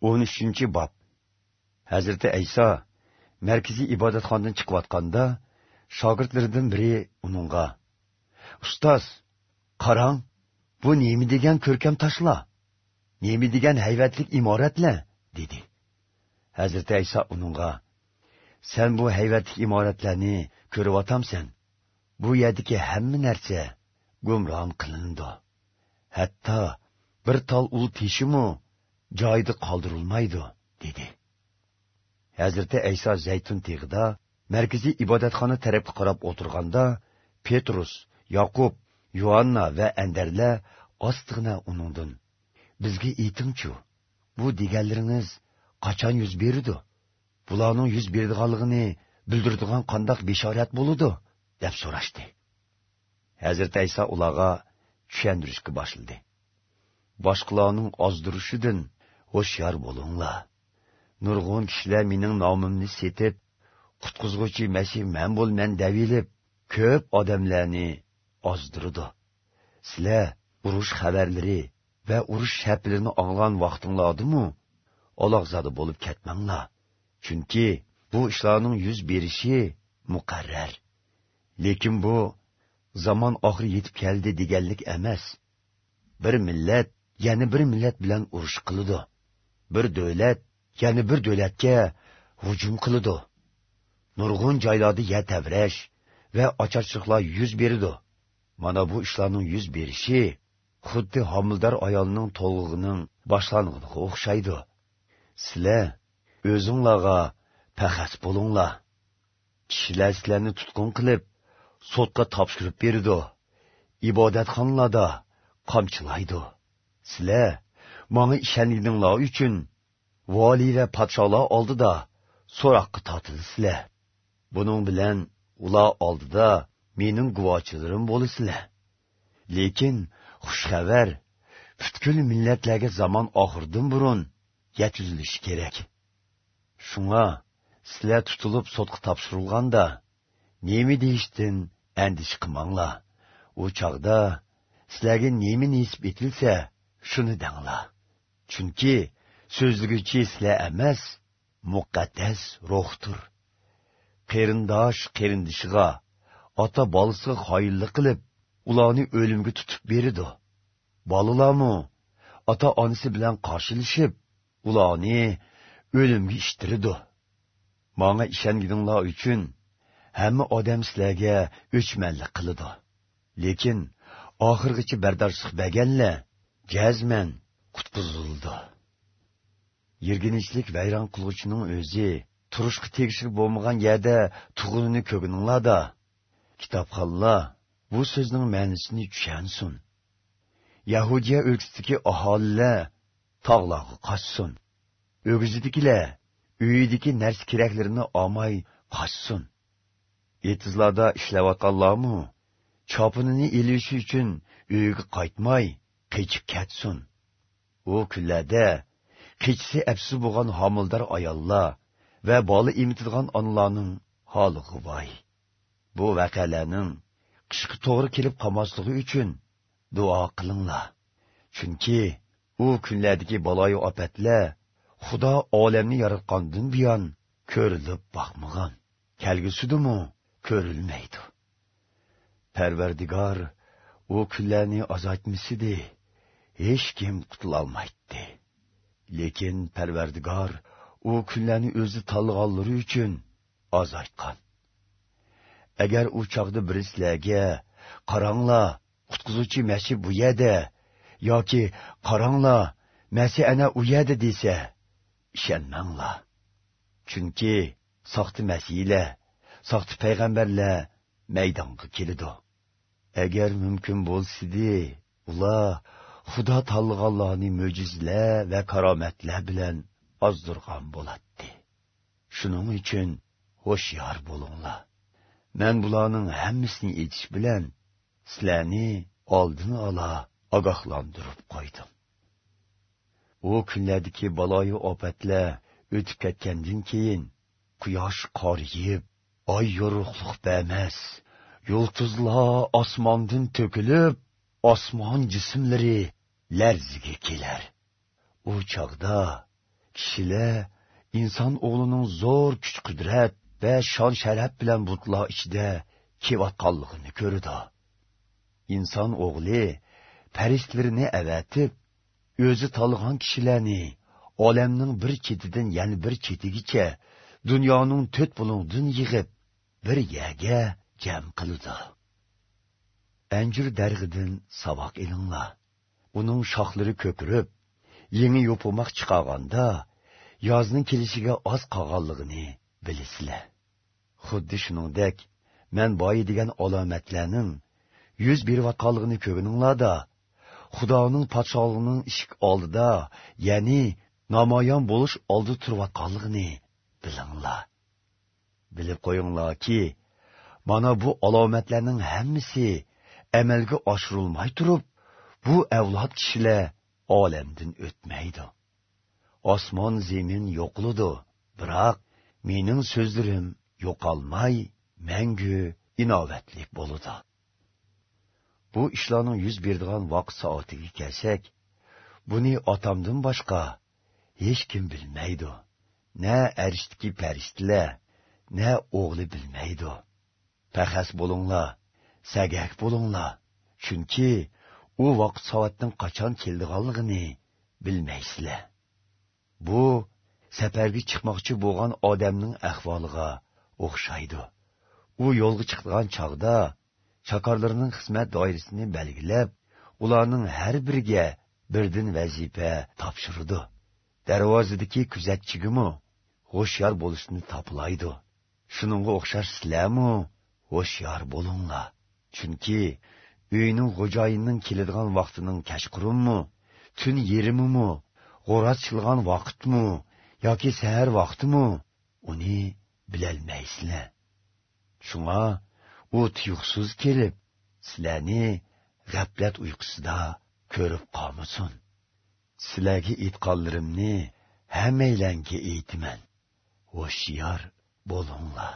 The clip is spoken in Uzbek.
13 bob. Hazrati ayso markaziy ibodatxonadan chiqayotganda shogirdlaridan biri uningga ustoz qarang bu nima degan ko'rkam toshlar nima degan hayvatlik imoratlar dedi. Hazrati ayso uningga sen bu hayvatlik imoratlarni ko'ryotamsan bu yerdagi hamma narsa gumron qilindi. Hatto bir tol ul teshimu joyida qoldirilmaydi dedi. Hazrati ayso zaytun teg'ida markaziy ibodatxona tarafga qarab o'tirganda petrus yoqub yuanna va andarlar ostig'ina uningdin bizga aytingchu bu deganlaringiz qachon yuz berdi? Bularning yuz berdiganligini bildirdigan qandoq bishorat bo'ludi deb so'rashdi. Hazrati ayso ularga tushuntirishga boshladi. Boshqalarning ozdirishidan hushyor bo'linglar nurg'un kishilar mening nomimni setib qutqizg'uchi masih man bo'lman davilib ko'p odamlarni ozdirdi. Sizlar urush xabarlari va urush shaplarini olgan vaqtinglardimu aloqzada bo'lib ketmanglar. Chunki bu ishlarning yuz berishi muqarrar. Lekin bu zamon oxiri yetib keldi deganlik emas. Bir millat yana bir millat bilan urush qiladi bir davlat yana bir davlatga hujum qiladi. Nurg'un joylarda ya tavrash va ocharchiqlar yuz beradi. Mana bu ishlarning yuz berishi xuddi homildor ayolning to'lg'ining boshlanganiga o'xshaydi. Sizlar o'zinglarga paxas bo'linglar. Kishilar sizlarni tutqun qilib sotqa topshirib berdi ibodatxonalarda qamchilaydi. Sizlar manga ishonganinglar uchun. Voliy va podsholar oldida so'roqqa tortilasizlar buning bilan ular oldida mening guvochilarim bo'lasizlar lekin xushxabar butkul millatlarga zamon oxiridan burun yetkazilishi kerak. Shunga sizlar tutilib sotqa topshirilganda nemi deyishdan andish qilmanglar. U chog'da sizlarga nemi nisb etilsa shuni danglar. Chunki so'zliguchi sizlar emas muqaddas ruhdir qarindosh qarindishiga ota bolasiga xoyillik qilib ularni o'limga tutib beridi bolalarmi ota onasi bilan qarshilashib ularni o'limga ishtiridi manga ishonganinglar uchun hamma odam sizlarga o'chmanlik qiladi lekin oxirgacha bardoshliq berganlar jazman qutqizildi yirginishlik vayron qilg'uchining o'zi turishqa tegishli bo'lmagan yerda tug'unini ko'gininglarda kitobxonlar bu so'zning ma'nosini tushunsin. Yahudiya o'lkasidagi aholilar tog'larga qochsin. O'gizidikilar uyidagi narsa keraklarini olmay qochsin. Etizlarda ishlayotganlarmi chopinini ilishi uchun uyiga qaytmay qechib ketsin. U kunlarda kechisi absi bo'lgan homildor ayollar va bola emitadigan onalarning holi g'uvoy. Bu vaqealarning qishqi to'g'ri kelib qolmasligi uchun duo qilinglar. Chunki u kunlardagi baloyi ofatlar xudo olamni yaratgandan buyon ko'rilib boqmagan. Kelgusidimu ko'rilmaydi. Parvardigor u kunlarni ozotmisidi hech kim qutulolmaydi lekin parvardigor u kunlarni o'zi tanlaganlari uchun ozaytgan agar u chog'da birislarga qaranglar qutqizuvchi masih bu yerda yoki qaranglar masih ana u yerda desa ishonmanglar. Chunki soxta masihlar soxta payg'ambarlar maydonga keladi. Agar mumkin bo'lsidi ular xudo tanlaganlarni mo'jizalar va karomatlar bilan ozdirgan bo'ladi shuning uchun ho'shyor bo'linglar Мен bularning hammasini etish bilan sizlarni oldin ola ogohlantirib qo'ydim u kunlardagi baloyi опатлар o'tib ketgandan keyin quyosh qoriyib oy yorug'liq bermas yulduzlar osmondan to'kilib osmon jismlari larziga kelar u chog'da kishilar inson o'g'lining zo'r kuch qudrat va shon sharaf bilan butlar ichida kelayotganligini ko'rdi inson o'g'li farishtalarni avatib o'zi tanlagan kishilarni olamning bir chetidan yana bir chetigacha dunyoning to'rt bulung'din yig'ib bir yaga jam qildi anjur darg'idan saboq elinglar uning shoxlari ko'pirib yangi yo'pimoq chiqarganda yozning kelishiga oz qolganligini bilasizlar xuddi shuningdek man boyi degan alomatlarning yuz berayotganligini ko'rininglarda xudoning podshohligining ishik oldida ya'ni namoyon bo'lish oldi turayotganligini bilinglar. Bilib qo'yinglarki mana bu alomatlarning hammasi amalga oshirilmay turib bu avlod kishilar olamdan o'tmaydi. Osmon zemin yo'qludi biroq mening so'zlarim yo'qolmay mangu inovatlik bo'ludi bu ishlarning yuz beradigan vaqt soatiga kelsak buni otamdan boshqa hech kim bilmaydi. Na arishdiki farishtalar na o'g'li bilmaydi. Pahas bo'linglar sagak bo'linglar chunki u vaqt soatning qachon keldiganligini bilmaysizlar. Bu safarga chiqmoqchi bo'lgan odamning ahvoliga o'xshaydi. U yo'lga chiqqan chog'da shakorlarning xizmat doirasini belgilab ularning har biriga birdan vazifa topshirdi. Darvozadagi kuzatchigimi ho'shyor bo'lishni toplaydi. Shuningga o'xshash sizlarmi? Ho'shyor bo'linglar. Chunki uyning xo'jayinining keladigan vaqtining kashqurunmi tun yerimimi g'o'rat chilgan vaqtmi yoki sahar vaqtimi uni bilolmaysizlar shunga u tuyuqsiz kelib sizlarni g'aflat uyqusida ko'rib qolmasin sizlarga aytqanlarimni hammanglarga aytiman ho'shyor bo'linglar